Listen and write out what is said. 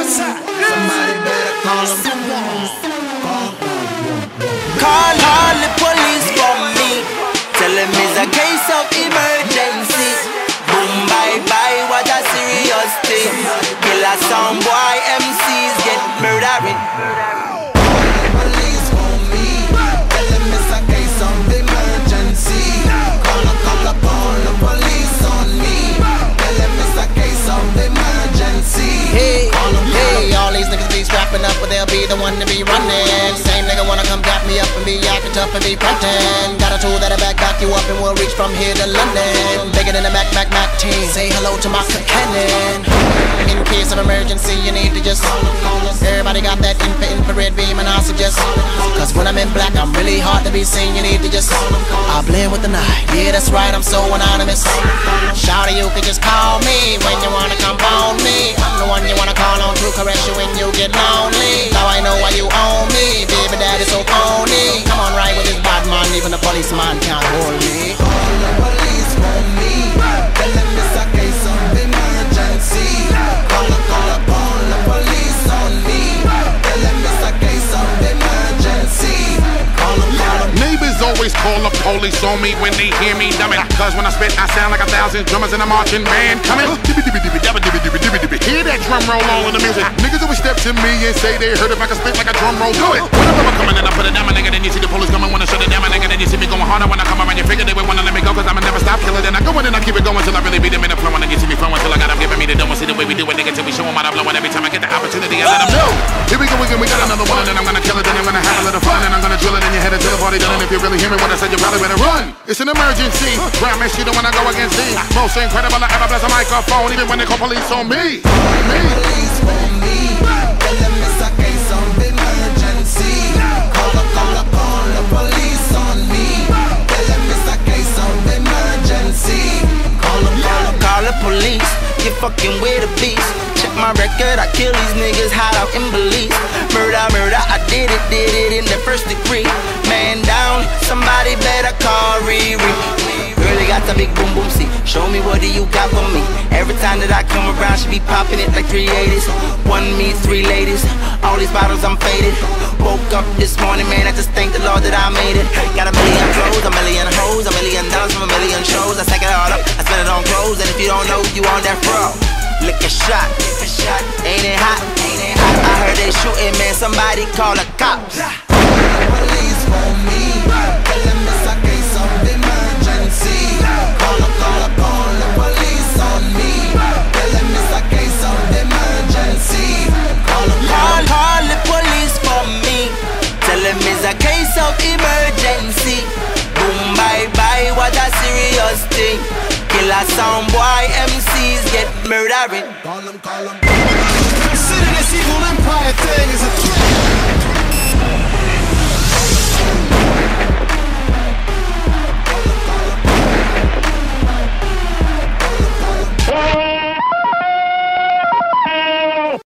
Southside. Somebody better. Call the police for me. It's a case of emergency. Boom, bye, bye, what a serious thing. Sound boy, MCs get murdering. Strapping up, but they'll be the one to be running. Same nigga dap me up and be acting tough and be frontin'. Got a tool that'll back back you up and we'll reach from here to London. Bigger than the Mac Mac Mac team. Say hello to my cannon. In case of emergency, you need to just. call. Everybody got that infra infrared beam, and I suggest. Cause when I'm in black, I'm really hard to be seen. You need to just. I blend with the night. Yeah, that's right, I'm so anonymous. Shout you can just call me when you wanna come on me. I'm the one you wanna call on to caress you when you get lonely. Now I know why you own me, baby daddy so phony. Even the policeman can't hold me. All the police want me. Tell them it's a case of emergency. Call, call upon the police on me. Tell them it's a case of emergency. Call, call Neighbors always call the police on me when they hear me dumbing. Cause when I spit, I sound like a thousand drummers in a marching band coming. Hear that drum roll all in the music. Niggas always step to me and say they heard if I can spit like a drum roll. Do it. When I'm coming and I put it down, my nigga, then you see the police coming. Wanna shut it down, my nigga, then you see me going harder when I come around. You figure they would wanna let me go cause I'ma never stop killing. Then I go in and I keep it going till I really beat them in the flow. And you see me flowing till I got them giving me the dome. See the way we do it, nigga, till we show them how to blow. And every time I get the opportunity, I let them know. Here we go again, we got another one, and then I'm gonna kill it, then I'm gonna have a little fun, and I'm gonna drill it in your head until the party done. And if you really hear me when I said you probably better run. It's an emergency. Promise you don't wanna go against me. Most incredible I ever bless a microphone, even when they call police on me. Me. police want me. Fucking with a beast. Check my record, I kill these niggas hot out in Belize. Murder, murder, I did it, did it in the first degree. Man down, somebody better call Riri. Really got the big boom boom see. Show me what do you got for me. Every time that I come around, she be popping it like 380s. One me, three ladies. All these bottles, I'm faded. Woke up this morning, man, I just thank the Lord that I made it. Got shot. Ain't it hot? I heard they shooting, man. Somebody call the cops. police me. It's a case of emergency. Police on me. It's a case of emergency. Call, the police for me. It's a case of emergency. Killer sound boy, MCs get murdering. call them, call them. Consider this evil empire thing as a.